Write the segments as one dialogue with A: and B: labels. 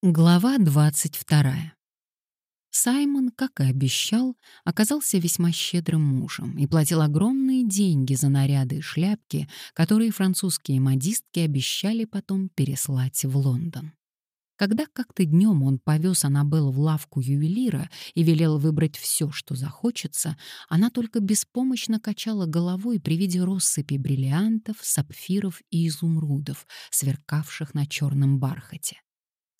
A: Глава 22. Саймон, как и обещал, оказался весьма щедрым мужем и платил огромные деньги за наряды и шляпки, которые французские модистки обещали потом переслать в Лондон. Когда как-то днем он повез Аннабелл в лавку ювелира и велел выбрать все, что захочется, она только беспомощно качала головой при виде россыпи бриллиантов, сапфиров и изумрудов, сверкавших на черном бархате.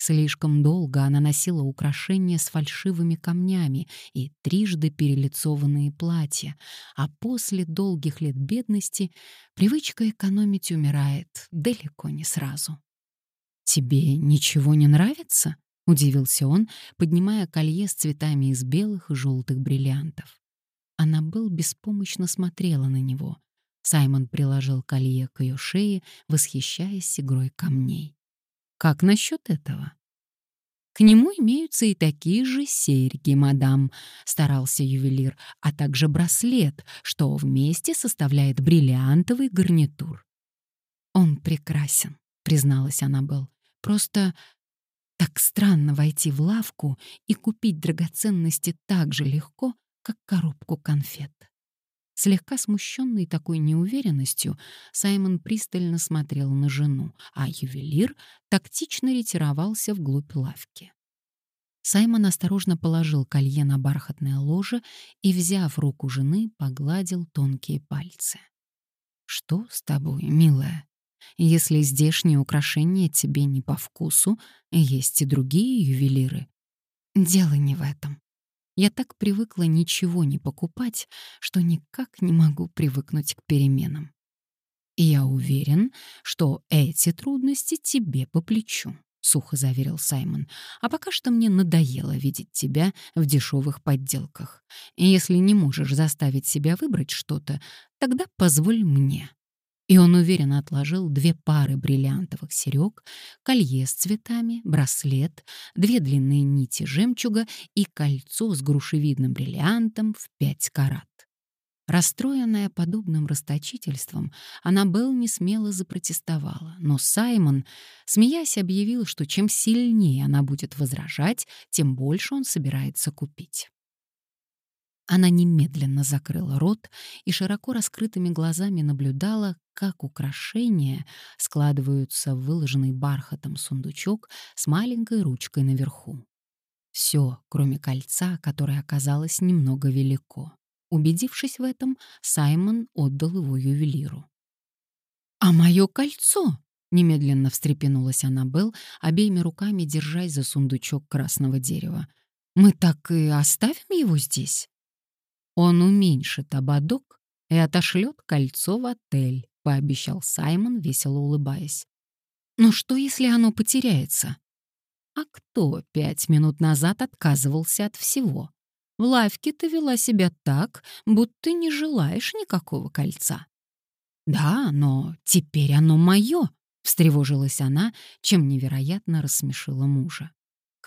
A: Слишком долго она носила украшения с фальшивыми камнями и трижды перелицованные платья, а после долгих лет бедности привычка экономить умирает далеко не сразу. «Тебе ничего не нравится?» — удивился он, поднимая колье с цветами из белых и желтых бриллиантов. Аннабелл беспомощно смотрела на него. Саймон приложил колье к ее шее, восхищаясь игрой камней. Как насчет этого? К нему имеются и такие же серьги, мадам, старался ювелир, а также браслет, что вместе составляет бриллиантовый гарнитур. Он прекрасен, призналась Аннабелл. Просто так странно войти в лавку и купить драгоценности так же легко, как коробку конфет. Слегка смущенный такой неуверенностью, Саймон пристально смотрел на жену, а ювелир тактично ретировался вглубь лавки. Саймон осторожно положил колье на бархатное ложе и, взяв руку жены, погладил тонкие пальцы. «Что с тобой, милая? Если здешние украшения тебе не по вкусу, есть и другие ювелиры. Дело не в этом. Я так привыкла ничего не покупать, что никак не могу привыкнуть к переменам. И я уверен, что эти трудности тебе по плечу, сухо заверил Саймон. А пока что мне надоело видеть тебя в дешевых подделках. И если не можешь заставить себя выбрать что-то, тогда позволь мне. И он уверенно отложил две пары бриллиантовых серёг, колье с цветами, браслет, две длинные нити жемчуга и кольцо с грушевидным бриллиантом в пять карат. Расстроенная подобным расточительством, Аннабелл не смело запротестовала, но Саймон, смеясь, объявил, что чем сильнее она будет возражать, тем больше он собирается купить. Она немедленно закрыла рот и широко раскрытыми глазами наблюдала, как украшения складываются в выложенный бархатом сундучок с маленькой ручкой наверху. Все, кроме кольца, которое оказалось немного велико. Убедившись в этом, Саймон отдал его ювелиру. «А мое кольцо?» — немедленно встрепенулась Аннабелл, обеими руками держась за сундучок красного дерева. «Мы так и оставим его здесь?» Он уменьшит ободок и отошлет кольцо в отель, пообещал Саймон, весело улыбаясь. Но что, если оно потеряется? А кто пять минут назад отказывался от всего? В лавке ты вела себя так, будто не желаешь никакого кольца. Да, но теперь оно мое, встревожилась она, чем невероятно рассмешила мужа.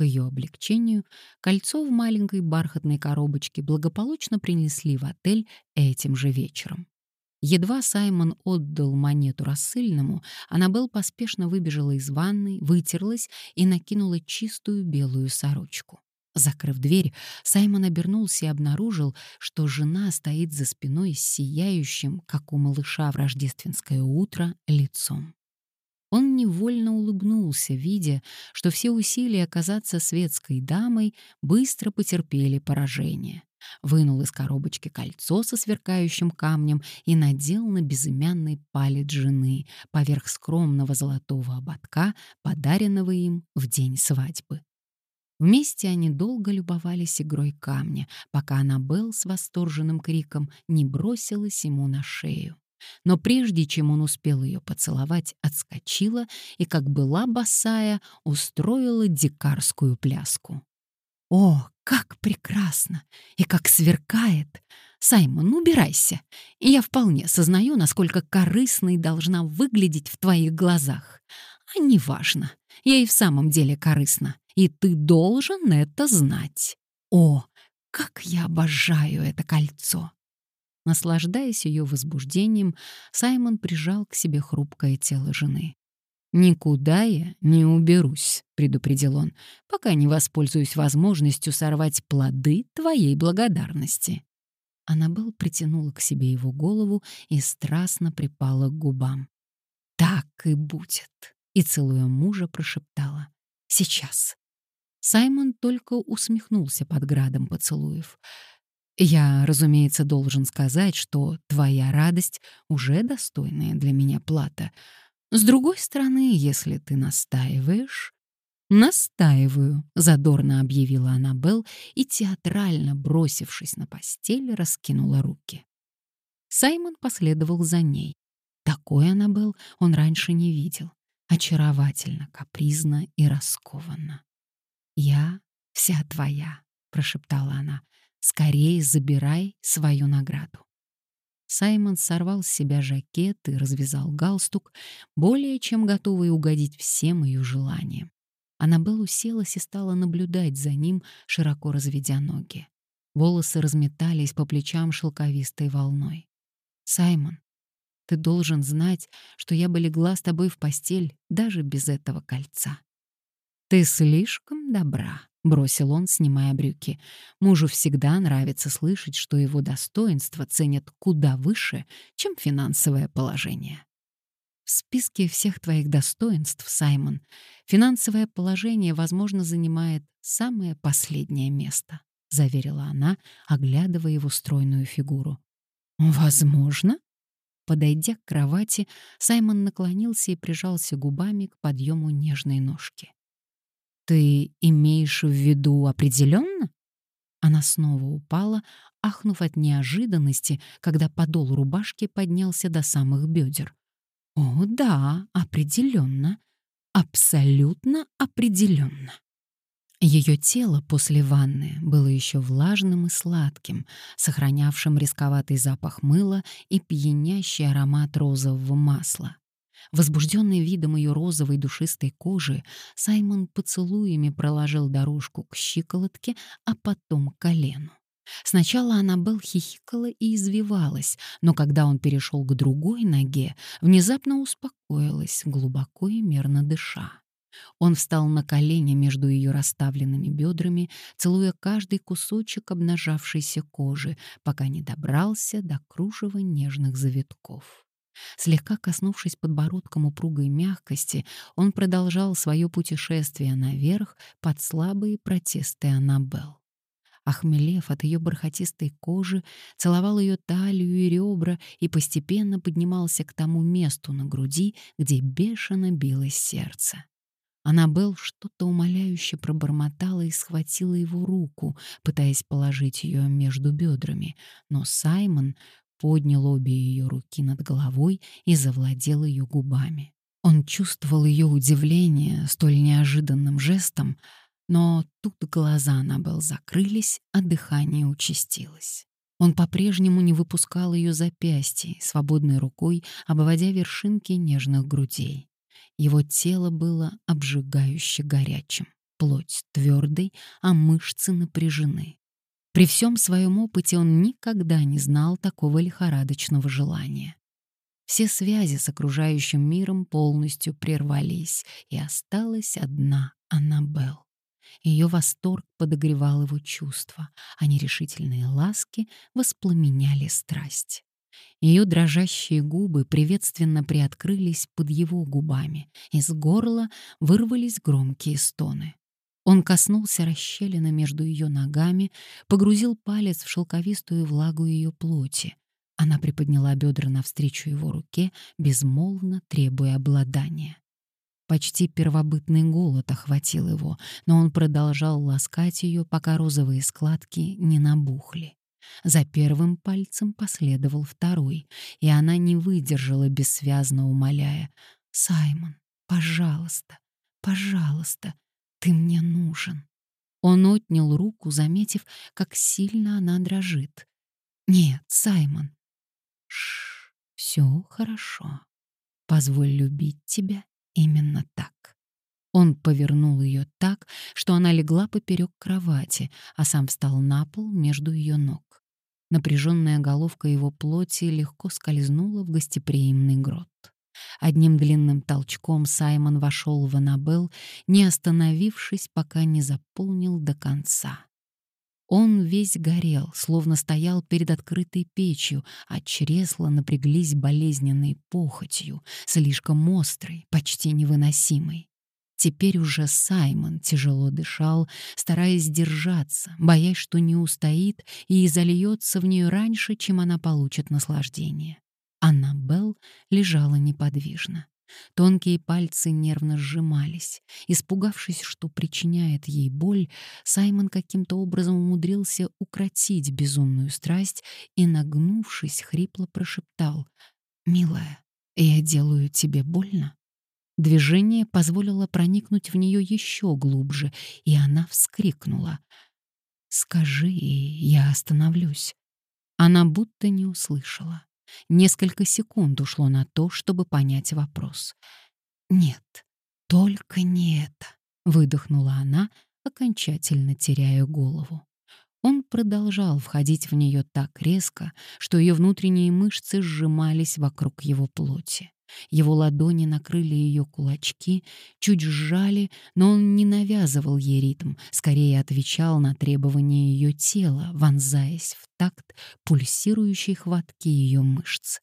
A: Ее облегчению кольцо в маленькой бархатной коробочке благополучно принесли в отель этим же вечером. Едва Саймон отдал монету рассыльному, Аннабелл поспешно выбежала из ванной, вытерлась и накинула чистую белую сорочку. Закрыв дверь, Саймон обернулся и обнаружил, что жена стоит за спиной с сияющим, как у малыша в рождественское утро, лицом. Он невольно улыбнулся, видя, что все усилия оказаться светской дамой быстро потерпели поражение. Вынул из коробочки кольцо со сверкающим камнем и надел на безымянный палец жены поверх скромного золотого ободка, подаренного им в день свадьбы. Вместе они долго любовались игрой камня, пока Аннабелл с восторженным криком не бросилась ему на шею но прежде чем он успел ее поцеловать, отскочила и, как была босая, устроила дикарскую пляску. «О, как прекрасно! И как сверкает! Саймон, убирайся! Я вполне сознаю, насколько корыстной должна выглядеть в твоих глазах. А неважно, я и в самом деле корыстна, и ты должен это знать. О, как я обожаю это кольцо!» Наслаждаясь ее возбуждением, Саймон прижал к себе хрупкое тело жены. «Никуда я не уберусь», — предупредил он, «пока не воспользуюсь возможностью сорвать плоды твоей благодарности». Аннабелл притянула к себе его голову и страстно припала к губам. «Так и будет», — и, целуя мужа, прошептала. «Сейчас». Саймон только усмехнулся под градом поцелуев. «Я, разумеется, должен сказать, что твоя радость уже достойная для меня плата. С другой стороны, если ты настаиваешь...» «Настаиваю», — задорно объявила Аннабелл и, театрально бросившись на постель, раскинула руки. Саймон последовал за ней. Такой Аннабелл он раньше не видел. Очаровательно, капризно и раскованно. «Я вся твоя», — прошептала она. «Скорее забирай свою награду». Саймон сорвал с себя жакет и развязал галстук, более чем готовый угодить всем ее желаниям. Аннабелл уселась и стала наблюдать за ним, широко разведя ноги. Волосы разметались по плечам шелковистой волной. «Саймон, ты должен знать, что я бы легла с тобой в постель даже без этого кольца». «Ты слишком добра», — бросил он, снимая брюки. «Мужу всегда нравится слышать, что его достоинства ценят куда выше, чем финансовое положение». В списке всех твоих достоинств, Саймон, финансовое положение, возможно, занимает самое последнее место, заверила она, оглядывая его стройную фигуру. Возможно? Подойдя к кровати, Саймон наклонился и прижался губами к подъему нежной ножки. Ты имеешь в виду определенно? Она снова упала, ахнув от неожиданности, когда подол рубашки поднялся до самых бедер. О, да, определенно. Абсолютно определенно. Ее тело после ванны было еще влажным и сладким, сохранявшим рисковатый запах мыла и пьянящий аромат розового масла. Возбужденный видом ее розовой душистой кожи, Саймон поцелуями проложил дорожку к щиколотке, а потом к колену. Сначала Аннабелл хихикала и извивалась, но когда он перешел к другой ноге, внезапно успокоилась, глубоко и мерно дыша. Он встал на колени между ее расставленными бедрами, целуя каждый кусочек обнажавшейся кожи, пока не добрался до кружева нежных завитков. Слегка коснувшись подбородком упругой мягкости, он продолжал свое путешествие наверх под слабые протесты Аннабелл охмелев от ее бархатистой кожи, целовал ее талию и ребра и постепенно поднимался к тому месту на груди, где бешено билось сердце. Аннабелл что-то умоляюще пробормотала и схватила его руку, пытаясь положить ее между бедрами, но Саймон поднял обе ее руки над головой и завладел ее губами. Он чувствовал ее удивление столь неожиданным жестом, но тут глаза Аннабелл закрылись, а дыхание участилось. Он по-прежнему не выпускал ее запястья, свободной рукой обводя вершинки нежных грудей. Его тело было обжигающе горячим, плоть твердой, а мышцы напряжены. При всем своем опыте он никогда не знал такого лихорадочного желания. Все связи с окружающим миром полностью прервались, и осталась одна Аннабелл. Ее восторг подогревал его чувства, а нерешительные ласки воспламеняли страсть. Ее дрожащие губы приветственно приоткрылись под его губами, из горла вырвались громкие стоны. Он коснулся расщелины между ее ногами, погрузил палец в шелковистую влагу ее плоти. Она приподняла бедра навстречу его руке, безмолвно требуя обладания. Почти первобытный голод охватил его, но он продолжал ласкать ее, пока розовые складки не набухли. За первым пальцем последовал второй, и она не выдержала, бессвязно умоляя. «Саймон, пожалуйста, пожалуйста, ты мне нужен». Он отнял руку, заметив, как сильно она дрожит. «Нет, Саймон». «Шш, все хорошо. Позволь любить тебя Именно так. Он повернул ее так, что она легла поперек кровати, а сам встал на пол между ее ног. Напряженная головка его плоти легко скользнула в гостеприимный грот. Одним длинным толчком Саймон вошел в Аннабелл, не остановившись, пока не заполнил до конца. Он весь горел, словно стоял перед открытой печью, а чресла напряглись болезненной похотью, слишком острой, почти невыносимой. Теперь уже Саймон тяжело дышал, стараясь держаться, боясь, что не устоит и зальется в нее раньше, чем она получит наслаждение. Аннабелл лежала неподвижно. Тонкие пальцы нервно сжимались. Испугавшись, что причиняет ей боль, Саймон каким-то образом умудрился укротить безумную страсть и, нагнувшись, хрипло прошептал «Милая, я делаю тебе больно?» Движение позволило проникнуть в нее еще глубже, и она вскрикнула. «Скажи, я остановлюсь». Она будто не услышала. Несколько секунд ушло на то, чтобы понять вопрос. «Нет, только не это», — выдохнула она, окончательно теряя голову. Он продолжал входить в нее так резко, что ее внутренние мышцы сжимались вокруг его плоти. Его ладони накрыли ее кулачки, чуть сжали, но он не навязывал ей ритм, скорее отвечал на требования ее тела, вонзаясь в такт пульсирующей хватки ее мышц.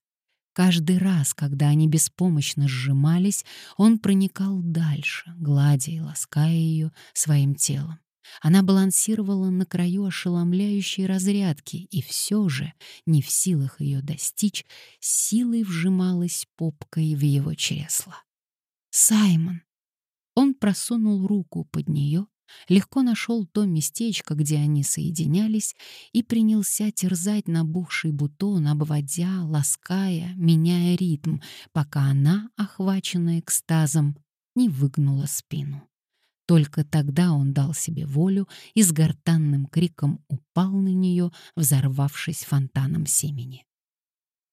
A: Каждый раз, когда они беспомощно сжимались, он проникал дальше, гладя и лаская ее своим телом. Она балансировала на краю ошеломляющей разрядки, и все же, не в силах ее достичь, силой вжималась попкой в его чресло. «Саймон!» Он просунул руку под нее, легко нашел то местечко, где они соединялись, и принялся терзать набухший бутон, обводя, лаская, меняя ритм, пока она, охваченная экстазом, не выгнула спину. Только тогда он дал себе волю и с гортанным криком упал на нее, взорвавшись фонтаном семени.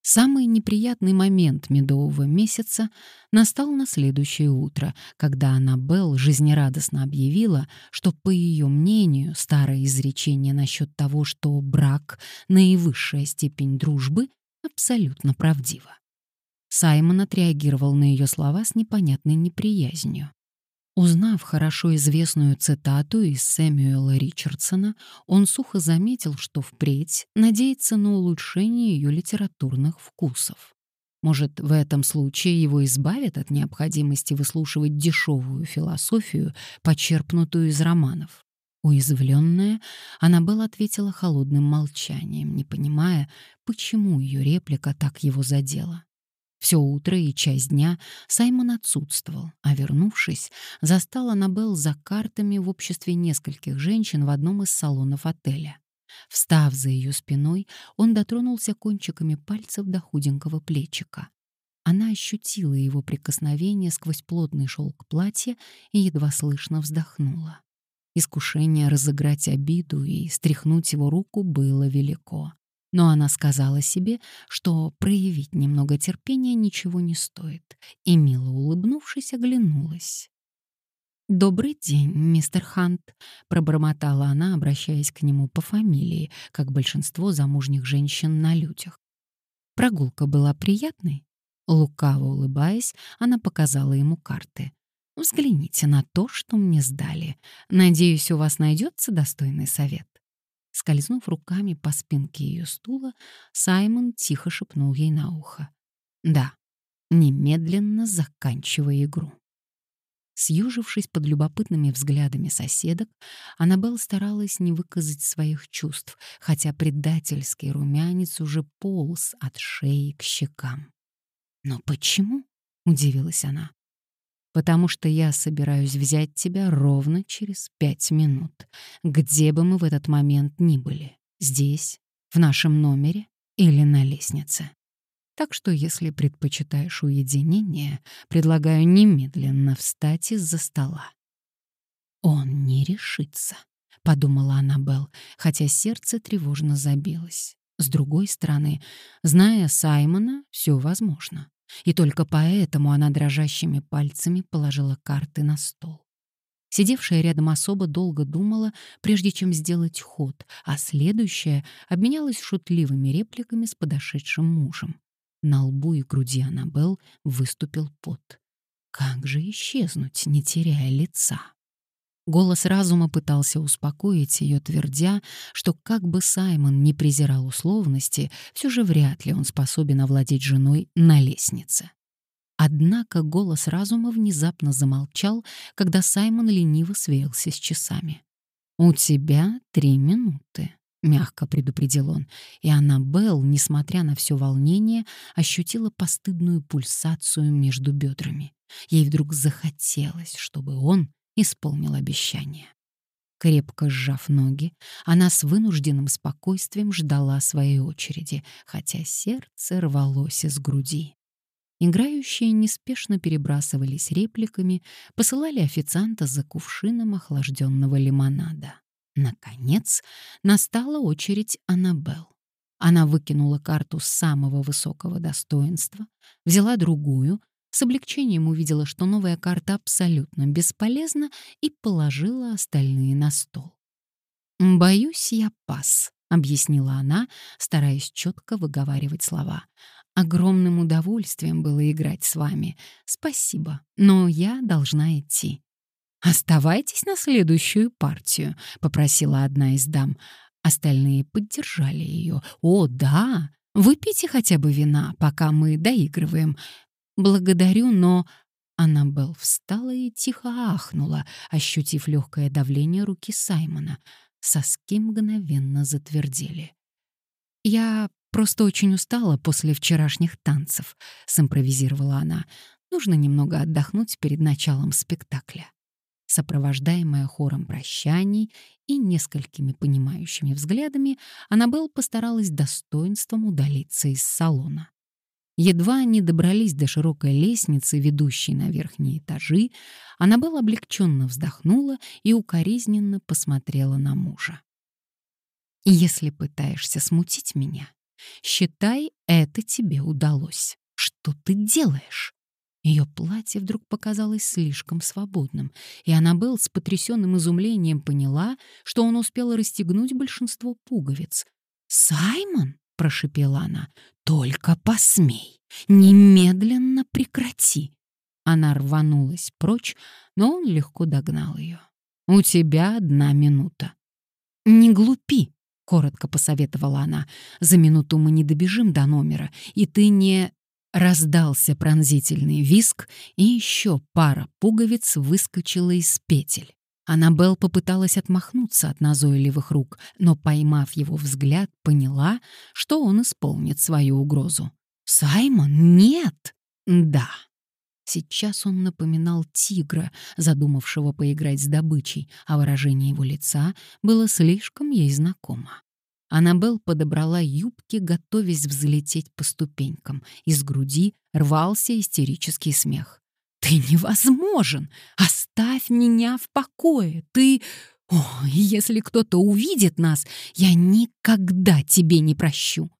A: Самый неприятный момент медового месяца настал на следующее утро, когда Аннабелл жизнерадостно объявила, что, по ее мнению, старое изречение насчет того, что брак — наивысшая степень дружбы, абсолютно правдиво. Саймон отреагировал на ее слова с непонятной неприязнью. Узнав хорошо известную цитату из Сэмюэла Ричардсона, он сухо заметил, что впредь надеется на улучшение ее литературных вкусов. Может, в этом случае его избавят от необходимости выслушивать дешевую философию, почерпнутую из романов. Уязвленная, Аннабелл ответила холодным молчанием, не понимая, почему ее реплика так его задела. Все утро и часть дня Саймон отсутствовал, а вернувшись, застал Аннабелл за картами в обществе нескольких женщин в одном из салонов отеля. Встав за ее спиной, он дотронулся кончиками пальцев до худенького плечика. Она ощутила его прикосновение сквозь плотный шелк платья и едва слышно вздохнула. Искушение разыграть обиду и стряхнуть его руку было велико. Но она сказала себе, что проявить немного терпения ничего не стоит, и, мило улыбнувшись, оглянулась. «Добрый день, мистер Хант», — пробормотала она, обращаясь к нему по фамилии, как большинство замужних женщин на людях. Прогулка была приятной. Лукаво улыбаясь, она показала ему карты. «Взгляните на то, что мне сдали. Надеюсь, у вас найдется достойный совет». Скользнув руками по спинке ее стула, Саймон тихо шепнул ей на ухо. «Да, немедленно заканчивай игру». Съежившись под любопытными взглядами соседок, Аннабелл старалась не выказать своих чувств, хотя предательский румянец уже полз от шеи к щекам. «Но почему?» — удивилась она потому что я собираюсь взять тебя ровно через пять минут, где бы мы в этот момент ни были, здесь, в нашем номере или на лестнице. Так что, если предпочитаешь уединение, предлагаю немедленно встать из-за стола. Он не решится, подумала Аннабелл, хотя сердце тревожно забилось. С другой стороны, зная Саймона, все возможно. И только поэтому она дрожащими пальцами положила карты на стол. Сидевшая рядом особо долго думала, прежде чем сделать ход, а следующая обменялась шутливыми репликами с подошедшим мужем. На лбу и груди Аннабелл выступил пот. Как же исчезнуть, не теряя лица? Голос разума пытался успокоить ее, твердя, что как бы Саймон не презирал условности, все же вряд ли он способен овладеть женой на лестнице. Однако голос разума внезапно замолчал, когда Саймон лениво сверился с часами. «У тебя три минуты», — мягко предупредил он, и Аннабелл, несмотря на все волнение, ощутила постыдную пульсацию между бедрами. Ей вдруг захотелось, чтобы он исполнил обещание. Крепко сжав ноги, она с вынужденным спокойствием ждала своей очереди, хотя сердце рвалось из груди. Играющие неспешно перебрасывались репликами, посылали официанта за кувшином охлажденного лимонада. Наконец, настала очередь Аннабелл. Она выкинула карту самого высокого достоинства, взяла другую, с облегчением увидела, что новая карта абсолютно бесполезна, и положила остальные на стол. «Боюсь, я пас», — объяснила она, стараясь четко выговаривать слова. «Огромным удовольствием было играть с вами. Спасибо, но я должна идти». «Оставайтесь на следующую партию», — попросила одна из дам. Остальные поддержали ее. «О, да! Выпейте хотя бы вина, пока мы доигрываем. «Благодарю, но...» Аннабелл встала и тихо ахнула, ощутив легкое давление руки Саймона. Соски мгновенно затвердели. «Я просто очень устала после вчерашних танцев», — симпровизировала она. «Нужно немного отдохнуть перед началом спектакля». Сопровождаемая хором прощаний и несколькими понимающими взглядами, Аннабелл постаралась достоинством удалиться из салона. Едва они добрались до широкой лестницы, ведущей на верхние этажи, Аннабелл облегченно вздохнула и укоризненно посмотрела на мужа. «Если пытаешься смутить меня, считай, это тебе удалось. Что ты делаешь?» Ее платье вдруг показалось слишком свободным, и Аннабелл с потрясенным изумлением поняла, что он успел расстегнуть большинство пуговиц. «Саймон!» — прошепела она. «Только посмей! Немедленно прекрати!» Она рванулась прочь, но он легко догнал ее. «У тебя одна минута». «Не глупи!» — коротко посоветовала она. «За минуту мы не добежим до номера, и ты не...» Раздался пронзительный виск, и еще пара пуговиц выскочила из петель. Аннабелл попыталась отмахнуться от назойливых рук, но, поймав его взгляд, поняла, что он исполнит свою угрозу. «Саймон, нет!» «Да». Сейчас он напоминал тигра, задумавшего поиграть с добычей, а выражение его лица было слишком ей знакомо. Аннабелл подобрала юбки, готовясь взлететь по ступенькам. Из груди рвался истерический смех. «Ты невозможен! Оставь меня в покое! Ты... О, если кто-то увидит нас, я никогда тебе не прощу!»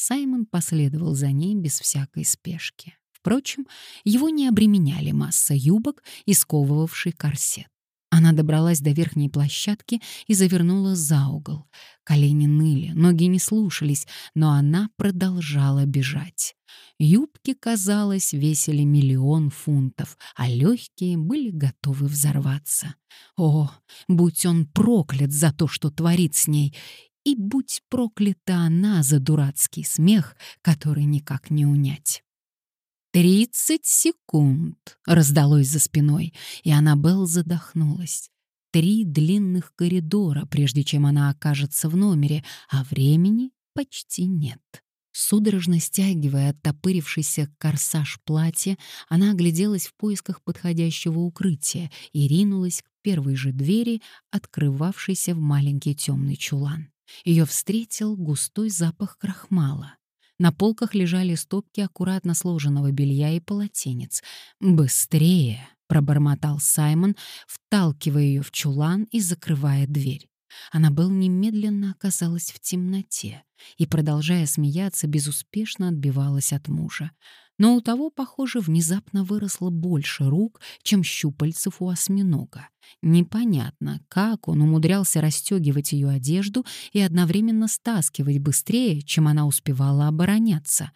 A: Саймон последовал за ней без всякой спешки. Впрочем, его не обременяли масса юбок и сковывавший корсет. Она добралась до верхней площадки и завернула за угол. Колени ныли, ноги не слушались, но она продолжала бежать. Юбки, казалось, весили миллион фунтов, а легкие были готовы взорваться. О, будь он проклят за то, что творит с ней, и будь проклята она за дурацкий смех, который никак не унять. «Тридцать секунд!» — раздалось за спиной, и Аннабелл задохнулась. Три длинных коридора, прежде чем она окажется в номере, а времени почти нет. Судорожно стягивая оттопырившийся корсаж платья, она огляделась в поисках подходящего укрытия и ринулась к первой же двери, открывавшейся в маленький темный чулан. Ее встретил густой запах крахмала. На полках лежали стопки аккуратно сложенного белья и полотенец. «Быстрее!» — пробормотал Саймон, вталкивая ее в чулан и закрывая дверь. Аннабелл немедленно оказалась в темноте и, продолжая смеяться, безуспешно отбивалась от мужа. Но у того, похоже, внезапно выросло больше рук, чем щупальцев у осьминога. Непонятно, как он умудрялся расстегивать ее одежду и одновременно стаскивать быстрее, чем она успевала обороняться.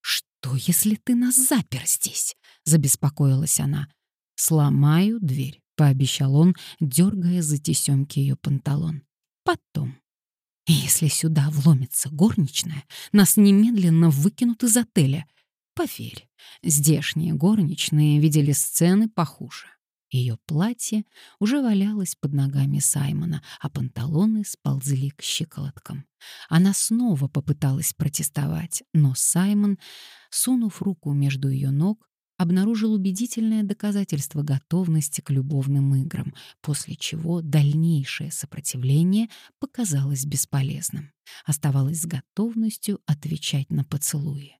A: что, если ты нас запер здесь?» — забеспокоилась она. «Сломаю дверь», — пообещал он, дергая за тесемки ее панталон. «Потом. если сюда вломится горничная, нас немедленно выкинут из отеля. Поверь, здешние горничные видели сцены похуже. Ее платье уже валялось под ногами Саймона, а панталоны сползли к щиколоткам. Она снова попыталась протестовать, но Саймон, сунув руку между ее ног, обнаружил убедительное доказательство готовности к любовным играм, после чего дальнейшее сопротивление показалось бесполезным. Оставалось с готовностью отвечать на поцелуи.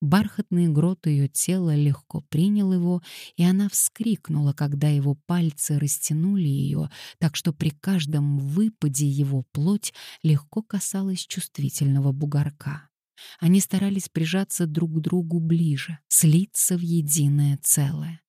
A: Бархатный грот ее тела легко принял его, и она вскрикнула, когда его пальцы растянули ее, так что при каждом выпаде его плоть легко касалась чувствительного бугорка. Они старались прижаться друг к другу ближе, слиться в единое целое.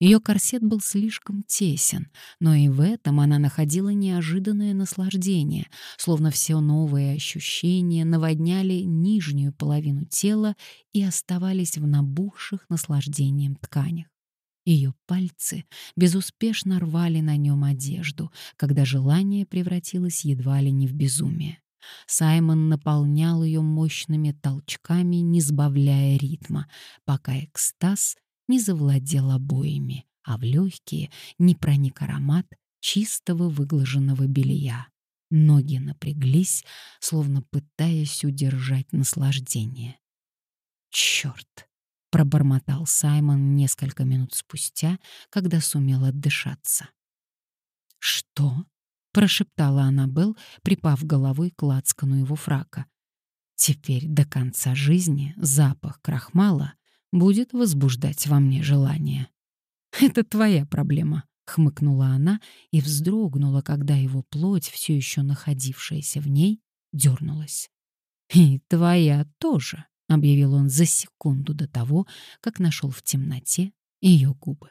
A: Ее корсет был слишком тесен, но и в этом она находила неожиданное наслаждение, словно все новые ощущения наводняли нижнюю половину тела и оставались в набухших наслаждением тканях. Ее пальцы безуспешно рвали на нем одежду, когда желание превратилось едва ли не в безумие. Саймон наполнял ее мощными толчками, не сбавляя ритма, пока экстаз не завладел обоими, а в легкие не проник аромат чистого выглаженного белья. Ноги напряглись, словно пытаясь удержать наслаждение. «Черт!» — пробормотал Саймон несколько минут спустя, когда сумел отдышаться. «Что?» — прошептала Аннабелл, припав головой к лацкану его фрака. «Теперь до конца жизни запах крахмала будет возбуждать во мне желание. «Это твоя проблема», — хмыкнула она и вздрогнула, когда его плоть, все еще находившаяся в ней, дернулась. «И твоя тоже», — объявил он за секунду до того, как нашел в темноте ее губы.